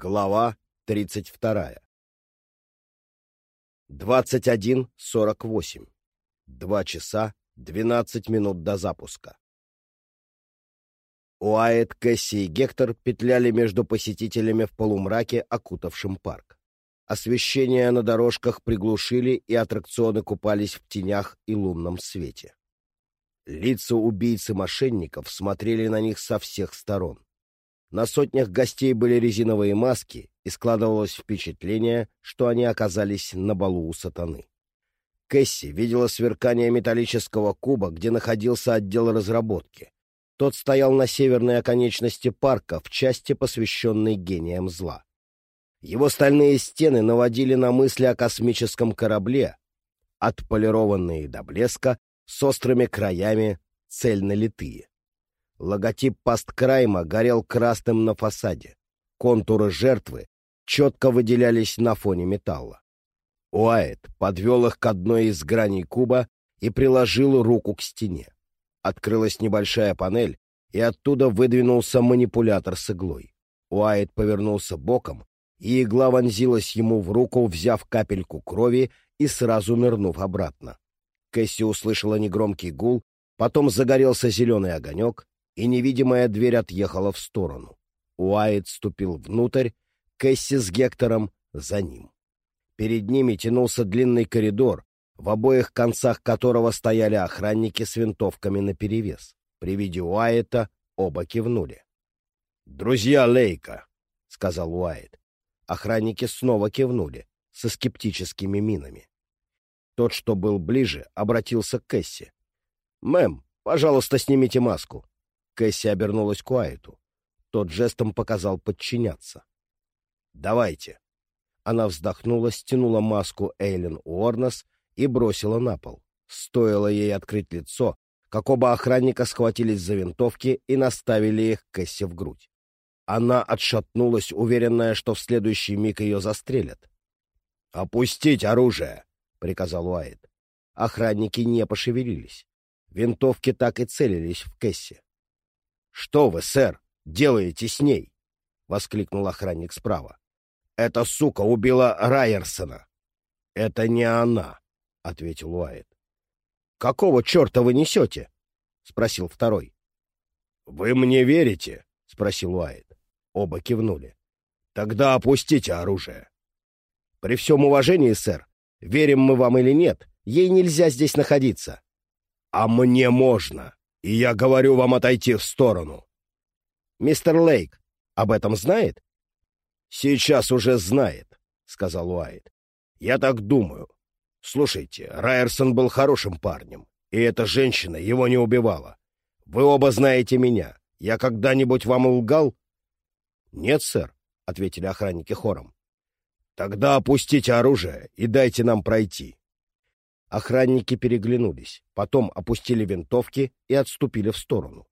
Глава 32. 21.48. Два часа 12 минут до запуска. Уайт, Кэсси и Гектор петляли между посетителями в полумраке, окутавшем парк. Освещение на дорожках приглушили, и аттракционы купались в тенях и лунном свете. Лица убийцы-мошенников смотрели на них со всех сторон. На сотнях гостей были резиновые маски, и складывалось впечатление, что они оказались на балу у сатаны. Кэсси видела сверкание металлического куба, где находился отдел разработки. Тот стоял на северной оконечности парка, в части, посвященной гениям зла. Его стальные стены наводили на мысли о космическом корабле, отполированные до блеска, с острыми краями, цельно литые. Логотип пасткрайма горел красным на фасаде. Контуры жертвы четко выделялись на фоне металла. Уайт подвел их к одной из граней куба и приложил руку к стене. Открылась небольшая панель, и оттуда выдвинулся манипулятор с иглой. Уайт повернулся боком, и игла вонзилась ему в руку, взяв капельку крови и сразу нырнув обратно. Кэсси услышала негромкий гул, потом загорелся зеленый огонек, и невидимая дверь отъехала в сторону. Уайт ступил внутрь, Кэсси с Гектором за ним. Перед ними тянулся длинный коридор, в обоих концах которого стояли охранники с винтовками наперевес. При виде Уайта оба кивнули. «Друзья Лейка», — сказал Уайт. Охранники снова кивнули, со скептическими минами. Тот, что был ближе, обратился к Кэсси. «Мэм, пожалуйста, снимите маску». Кэсси обернулась к Уайту. Тот жестом показал подчиняться. «Давайте». Она вздохнула, стянула маску Эйлен Уорнес и бросила на пол. Стоило ей открыть лицо, как оба охранника схватились за винтовки и наставили их Кэсси в грудь. Она отшатнулась, уверенная, что в следующий миг ее застрелят. «Опустить оружие!» — приказал Уайт. Охранники не пошевелились. Винтовки так и целились в Кэсси. «Что вы, сэр, делаете с ней?» — воскликнул охранник справа. «Эта сука убила Райерсона». «Это не она», — ответил Уайт. «Какого черта вы несете?» — спросил второй. «Вы мне верите?» — спросил Уайт. Оба кивнули. «Тогда опустите оружие». «При всем уважении, сэр, верим мы вам или нет, ей нельзя здесь находиться». «А мне можно!» И я говорю вам отойти в сторону. Мистер Лейк об этом знает? Сейчас уже знает, сказал Уайт. Я так думаю. Слушайте, Райерсон был хорошим парнем, и эта женщина его не убивала. Вы оба знаете меня. Я когда-нибудь вам лгал? Нет, сэр, ответили охранники хором. Тогда опустите оружие и дайте нам пройти. Охранники переглянулись, потом опустили винтовки и отступили в сторону.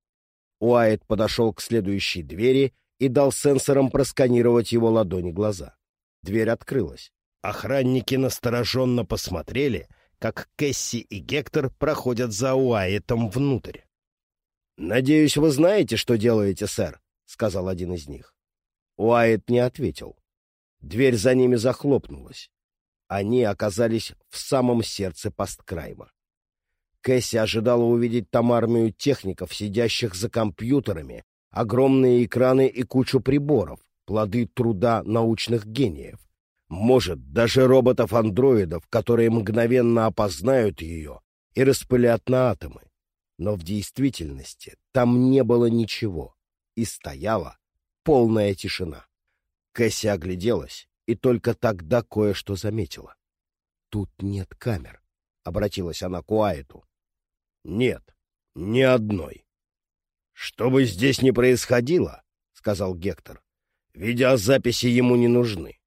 Уайт подошел к следующей двери и дал сенсорам просканировать его ладони глаза. Дверь открылась. Охранники настороженно посмотрели, как Кэсси и Гектор проходят за Уайтом внутрь. «Надеюсь, вы знаете, что делаете, сэр», — сказал один из них. Уайт не ответил. Дверь за ними захлопнулась. Они оказались в самом сердце посткрайма. Кэсси ожидала увидеть там армию техников, сидящих за компьютерами, огромные экраны и кучу приборов, плоды труда научных гениев. Может, даже роботов-андроидов, которые мгновенно опознают ее и распылят на атомы. Но в действительности там не было ничего, и стояла полная тишина. Кэсси огляделась и только тогда кое-что заметила. «Тут нет камер», — обратилась она к Уайту. «Нет, ни одной». «Что бы здесь ни происходило», — сказал Гектор, — «видеозаписи ему не нужны».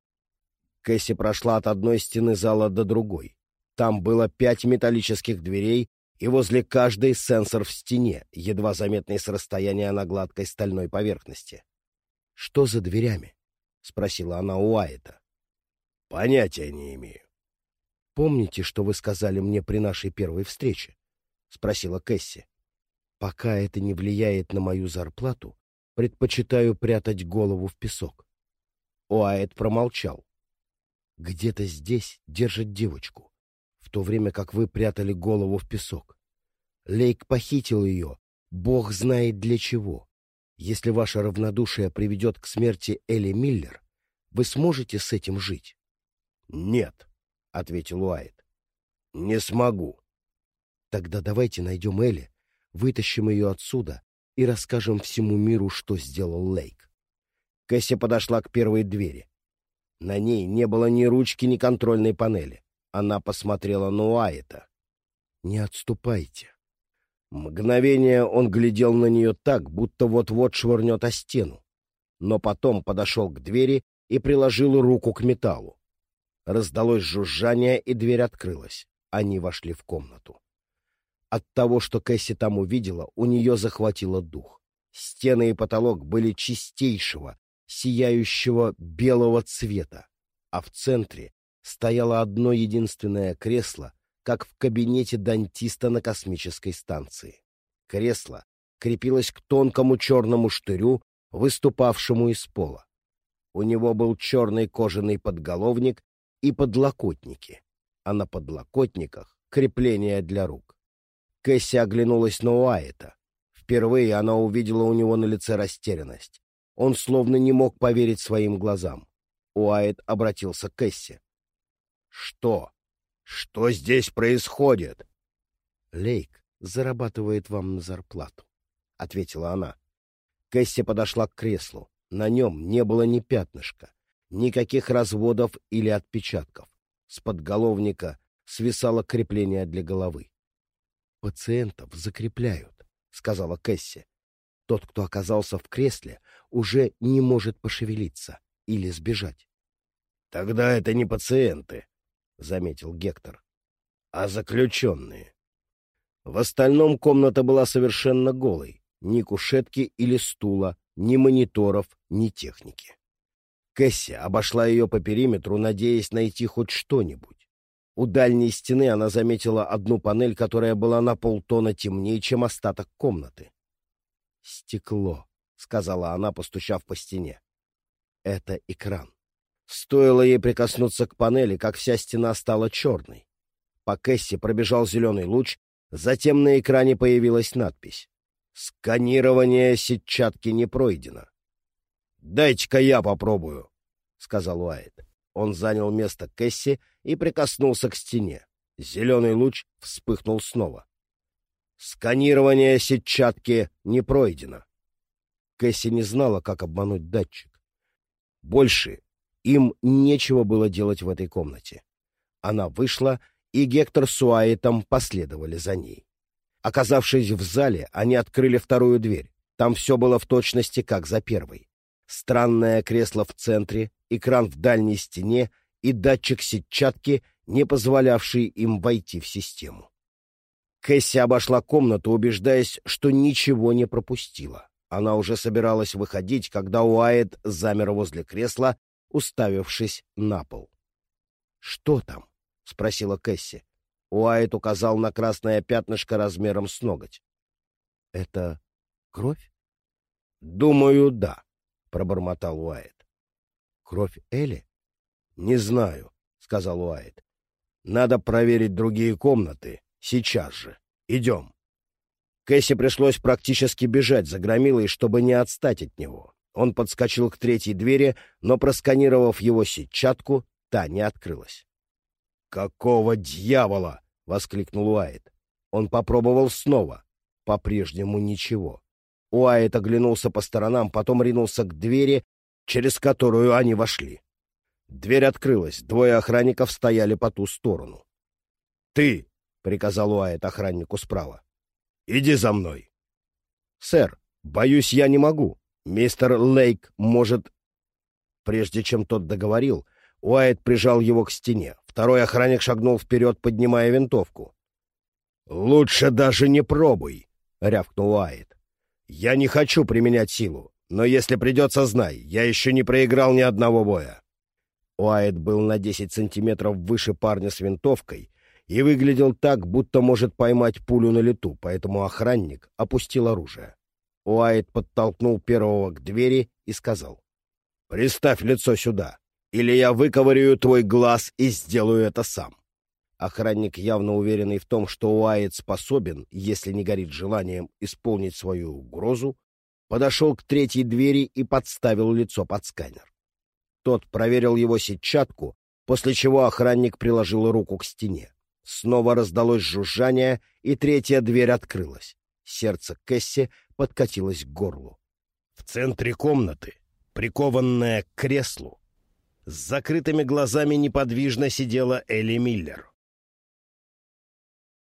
Кэсси прошла от одной стены зала до другой. Там было пять металлических дверей, и возле каждой сенсор в стене, едва заметный с расстояния на гладкой стальной поверхности. «Что за дверями?» — спросила она у Уайта. — Понятия не имею. — Помните, что вы сказали мне при нашей первой встрече? — спросила Кэсси. — Пока это не влияет на мою зарплату, предпочитаю прятать голову в песок. Уайт промолчал. «Где-то здесь держат девочку, в то время как вы прятали голову в песок. Лейк похитил ее, бог знает для чего. Если ваше равнодушие приведет к смерти Элли Миллер, вы сможете с этим жить?» «Нет», — ответил Уайт. «Не смогу». «Тогда давайте найдем Элли, вытащим ее отсюда и расскажем всему миру, что сделал Лейк». Кэсси подошла к первой двери. На ней не было ни ручки, ни контрольной панели. Она посмотрела на Уайта. «Не отступайте». Мгновение он глядел на нее так, будто вот-вот швырнет о стену. Но потом подошел к двери и приложил руку к металлу. Раздалось жужжание, и дверь открылась. Они вошли в комнату. От того, что Кэсси там увидела, у нее захватило дух. Стены и потолок были чистейшего, сияющего белого цвета, а в центре стояло одно единственное кресло, как в кабинете дантиста на космической станции. Кресло крепилось к тонкому черному штырю, выступавшему из пола. У него был черный кожаный подголовник и подлокотники, а на подлокотниках — крепление для рук. Кэсси оглянулась на Уайта. Впервые она увидела у него на лице растерянность. Он словно не мог поверить своим глазам. Уайт обратился к Кэсси. «Что? Что здесь происходит?» «Лейк зарабатывает вам на зарплату», — ответила она. Кэсси подошла к креслу. На нем не было ни пятнышка, никаких разводов или отпечатков. С подголовника свисало крепление для головы. «Пациентов закрепляют», — сказала Кэсси. Тот, кто оказался в кресле, уже не может пошевелиться или сбежать. — Тогда это не пациенты, — заметил Гектор, — а заключенные. В остальном комната была совершенно голой. Ни кушетки или стула, ни мониторов, ни техники. Кэсси обошла ее по периметру, надеясь найти хоть что-нибудь. У дальней стены она заметила одну панель, которая была на полтона темнее, чем остаток комнаты. «Стекло», — сказала она, постучав по стене. «Это экран». Стоило ей прикоснуться к панели, как вся стена стала черной. По Кэсси пробежал зеленый луч, затем на экране появилась надпись. «Сканирование сетчатки не пройдено». «Дайте-ка я попробую», — сказал Уайт. Он занял место Кэсси и прикоснулся к стене. Зеленый луч вспыхнул снова. Сканирование сетчатки не пройдено. Кэсси не знала, как обмануть датчик. Больше им нечего было делать в этой комнате. Она вышла, и Гектор с Уайтом последовали за ней. Оказавшись в зале, они открыли вторую дверь. Там все было в точности, как за первой. Странное кресло в центре, экран в дальней стене и датчик сетчатки, не позволявший им войти в систему. Кэсси обошла комнату, убеждаясь, что ничего не пропустила. Она уже собиралась выходить, когда Уайт замер возле кресла, уставившись на пол. «Что там?» — спросила Кэсси. Уайт указал на красное пятнышко размером с ноготь. «Это кровь?» «Думаю, да», — пробормотал Уайт. «Кровь Элли?» «Не знаю», — сказал Уайт. «Надо проверить другие комнаты Сейчас же. Идем. Кэсси пришлось практически бежать за громилой, чтобы не отстать от него. Он подскочил к третьей двери, но, просканировав его сетчатку, та не открылась. «Какого дьявола!» — воскликнул Уайт. Он попробовал снова. По-прежнему ничего. Уайт оглянулся по сторонам, потом ринулся к двери, через которую они вошли. Дверь открылась, двое охранников стояли по ту сторону. «Ты!» — приказал Уайт охраннику справа. «Иди за мной». «Сэр, боюсь, я не могу. Мистер Лейк может...» Прежде чем тот договорил, Уайт прижал его к стене. Второй охранник шагнул вперед, поднимая винтовку. «Лучше даже не пробуй», — рявкнул Уайт. «Я не хочу применять силу, но если придется, знай, я еще не проиграл ни одного боя». Уайт был на десять сантиметров выше парня с винтовкой и выглядел так, будто может поймать пулю на лету, поэтому охранник опустил оружие. Уайт подтолкнул первого к двери и сказал. «Приставь лицо сюда, или я выковырю твой глаз и сделаю это сам». Охранник, явно уверенный в том, что Уайт способен, если не горит желанием, исполнить свою угрозу, подошел к третьей двери и подставил лицо под сканер. Тот проверил его сетчатку, после чего охранник приложил руку к стене. Снова раздалось жужжание, и третья дверь открылась. Сердце Кэсси подкатилось к горлу. В центре комнаты, прикованная к креслу, с закрытыми глазами неподвижно сидела Элли Миллер.